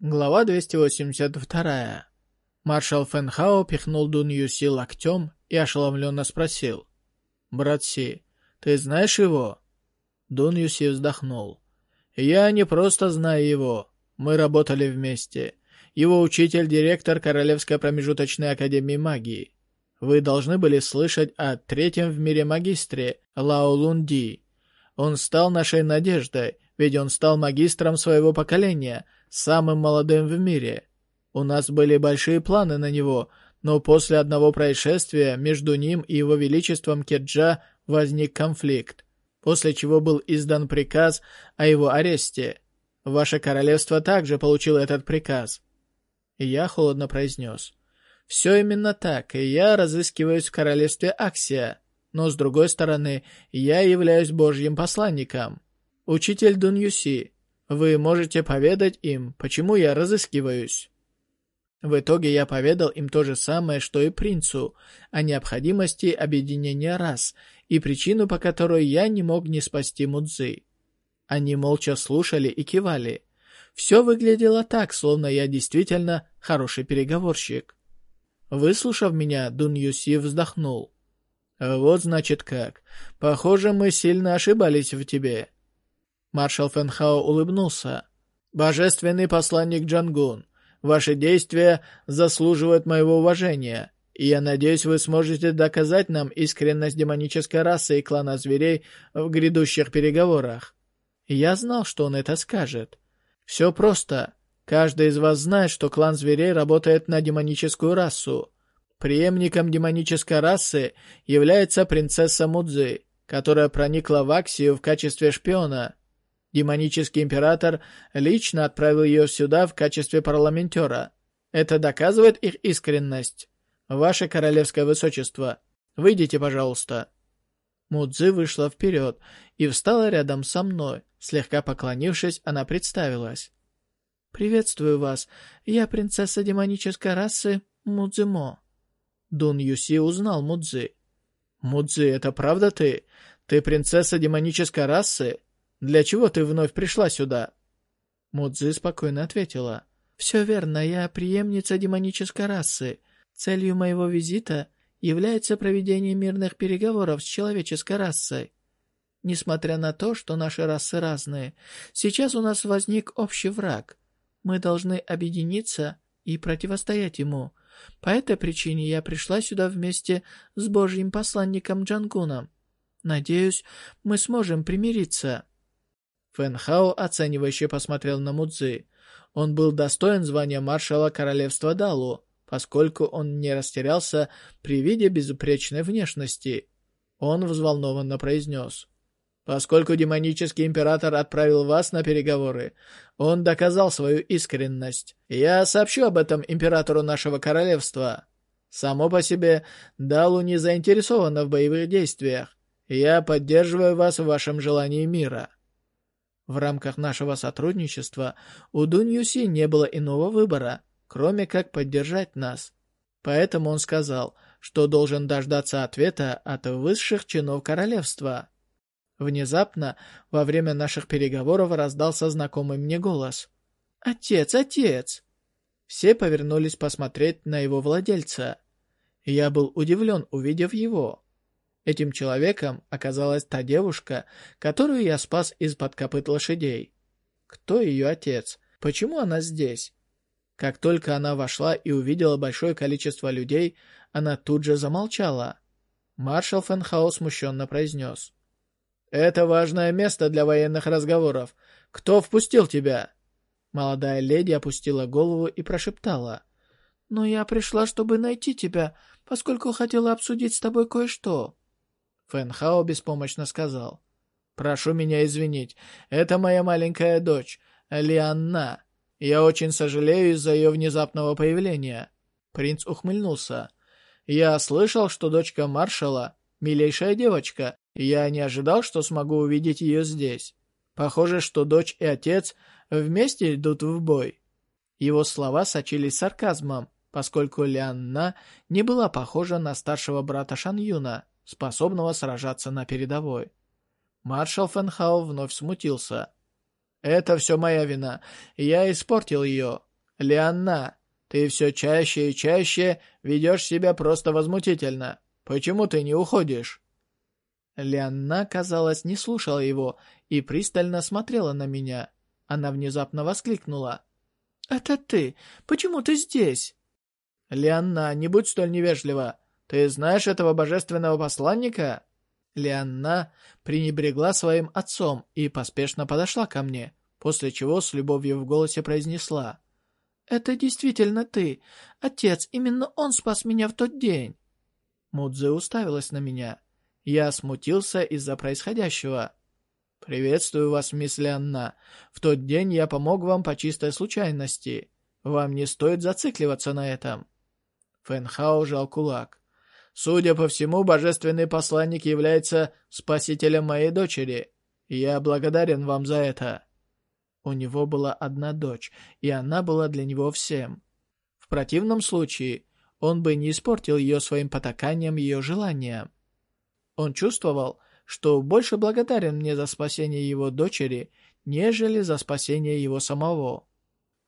Глава 282. Маршал Фэнхао пихнул Дун Юси локтем и ошеломленно спросил. «Брат Си, ты знаешь его?» Дун Юси вздохнул. «Я не просто знаю его. Мы работали вместе. Его учитель — директор Королевской промежуточной академии магии. Вы должны были слышать о третьем в мире магистре Лао Лунди. Он стал нашей надеждой, ведь он стал магистром своего поколения — самым молодым в мире. У нас были большие планы на него, но после одного происшествия между ним и его величеством Кеджа возник конфликт, после чего был издан приказ о его аресте. Ваше королевство также получило этот приказ. Я холодно произнес. Все именно так, и я разыскиваюсь в королевстве Аксия. Но с другой стороны, я являюсь божьим посланником. Учитель Дун Юси, вы можете поведать им, почему я разыскиваюсь». В итоге я поведал им то же самое, что и принцу, о необходимости объединения рас и причину, по которой я не мог не спасти Мудзы. Они молча слушали и кивали. Все выглядело так, словно я действительно хороший переговорщик. Выслушав меня, Дун Юси вздохнул. «Вот значит как. Похоже, мы сильно ошибались в тебе. Маршал Фэнхао улыбнулся. «Божественный посланник Джангун, ваши действия заслуживают моего уважения, и я надеюсь, вы сможете доказать нам искренность демонической расы и клана зверей в грядущих переговорах». Я знал, что он это скажет. Все просто. Каждый из вас знает, что клан зверей работает на демоническую расу. Преемником демонической расы является принцесса Мудзи, которая проникла в Аксию в качестве шпиона Демонический император лично отправил ее сюда в качестве парламентера. Это доказывает их искренность. Ваше королевское высочество, выйдите, пожалуйста». Мудзи вышла вперед и встала рядом со мной. Слегка поклонившись, она представилась. «Приветствую вас. Я принцесса демонической расы Мудзимо». Дун Юси узнал Мудзи. «Мудзи, это правда ты? Ты принцесса демонической расы?» Для чего ты вновь пришла сюда?» Мудзи спокойно ответила. «Все верно, я преемница демонической расы. Целью моего визита является проведение мирных переговоров с человеческой расой. Несмотря на то, что наши расы разные, сейчас у нас возник общий враг. Мы должны объединиться и противостоять ему. По этой причине я пришла сюда вместе с божьим посланником Джангуном. Надеюсь, мы сможем примириться». Фэн Хао оценивающе посмотрел на Мудзи. Он был достоин звания маршала королевства Далу, поскольку он не растерялся при виде безупречной внешности. Он взволнованно произнес. «Поскольку демонический император отправил вас на переговоры, он доказал свою искренность. Я сообщу об этом императору нашего королевства. Само по себе, Далу не заинтересована в боевых действиях. Я поддерживаю вас в вашем желании мира». В рамках нашего сотрудничества у Дунь Юси не было иного выбора, кроме как поддержать нас. Поэтому он сказал, что должен дождаться ответа от высших чинов королевства. Внезапно, во время наших переговоров раздался знакомый мне голос. «Отец, отец!» Все повернулись посмотреть на его владельца. Я был удивлен, увидев его. Этим человеком оказалась та девушка, которую я спас из-под копыт лошадей. Кто ее отец? Почему она здесь? Как только она вошла и увидела большое количество людей, она тут же замолчала. Маршал Фенхаус смущенно произнес. «Это важное место для военных разговоров. Кто впустил тебя?» Молодая леди опустила голову и прошептала. «Но я пришла, чтобы найти тебя, поскольку хотела обсудить с тобой кое-что». Фэн Хао беспомощно сказал. «Прошу меня извинить. Это моя маленькая дочь, Лианна. Я очень сожалею из-за ее внезапного появления». Принц ухмыльнулся. «Я слышал, что дочка маршала — милейшая девочка, я не ожидал, что смогу увидеть ее здесь. Похоже, что дочь и отец вместе идут в бой». Его слова сочились сарказмом, поскольку Лианна не была похожа на старшего брата Шан Юна способного сражаться на передовой. Маршал Фенхау вновь смутился. «Это все моя вина. Я испортил ее. «Лианна, ты все чаще и чаще ведешь себя просто возмутительно. Почему ты не уходишь?» Лианна, казалось, не слушала его и пристально смотрела на меня. Она внезапно воскликнула. «Это ты! Почему ты здесь?» «Лианна, не будь столь невежлива. Ты знаешь этого божественного посланника?» Лианна пренебрегла своим отцом и поспешно подошла ко мне, после чего с любовью в голосе произнесла. «Это действительно ты. Отец, именно он спас меня в тот день». Мудзе уставилась на меня. Я смутился из-за происходящего. «Приветствую вас, мисс Лианна. В тот день я помог вам по чистой случайности. Вам не стоит зацикливаться на этом». Фэнхао жал кулак. «Судя по всему, божественный посланник является спасителем моей дочери. Я благодарен вам за это». У него была одна дочь, и она была для него всем. В противном случае он бы не испортил ее своим потаканием ее желания. Он чувствовал, что больше благодарен мне за спасение его дочери, нежели за спасение его самого.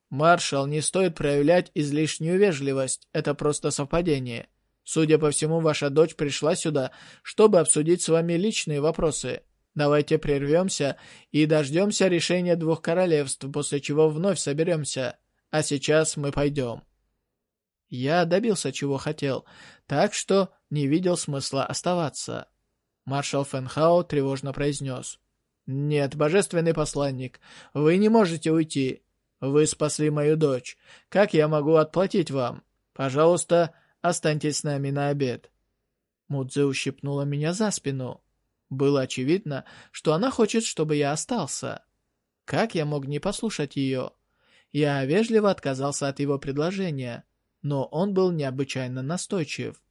«Маршал, не стоит проявлять излишнюю вежливость, это просто совпадение. Судя по всему, ваша дочь пришла сюда, чтобы обсудить с вами личные вопросы. Давайте прервемся и дождемся решения двух королевств, после чего вновь соберемся. А сейчас мы пойдем». Я добился, чего хотел, так что не видел смысла оставаться. Маршал Фэнхао тревожно произнес. «Нет, божественный посланник, вы не можете уйти. Вы спасли мою дочь. Как я могу отплатить вам? Пожалуйста, останьтесь с нами на обед». Мудзе ущипнула меня за спину. Было очевидно, что она хочет, чтобы я остался. Как я мог не послушать ее? Я вежливо отказался от его предложения, но он был необычайно настойчив.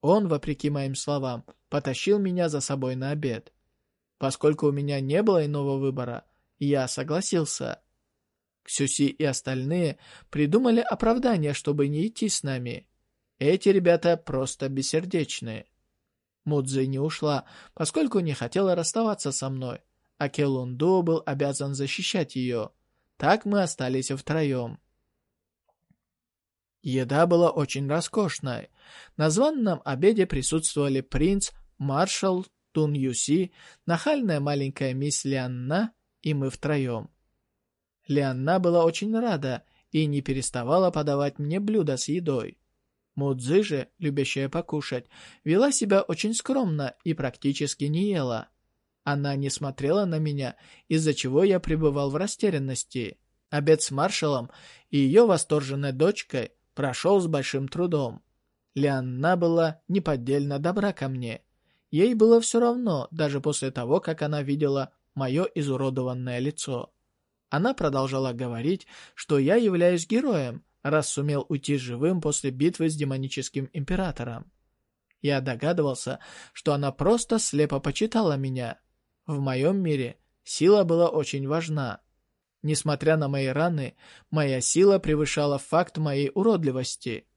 Он, вопреки моим словам, потащил меня за собой на обед. Поскольку у меня не было иного выбора, я согласился. Ксюси и остальные придумали оправдание, чтобы не идти с нами. Эти ребята просто бессердечные. Мудзи не ушла, поскольку не хотела расставаться со мной, а Келунду был обязан защищать ее. Так мы остались втроем. Еда была очень роскошной. На званном обеде присутствовали принц, маршал, Тун Юси, нахальная маленькая мисс Лианна и мы втроем. Лианна была очень рада и не переставала подавать мне блюда с едой. Мудзи же, любящая покушать, вела себя очень скромно и практически не ела. Она не смотрела на меня, из-за чего я пребывал в растерянности. Обед с маршалом и ее восторженной дочкой прошел с большим трудом. Лианна была неподдельно добра ко мне. Ей было все равно, даже после того, как она видела мое изуродованное лицо. Она продолжала говорить, что я являюсь героем, раз сумел уйти живым после битвы с демоническим императором. Я догадывался, что она просто слепо почитала меня. В моем мире сила была очень важна. Несмотря на мои раны, моя сила превышала факт моей уродливости.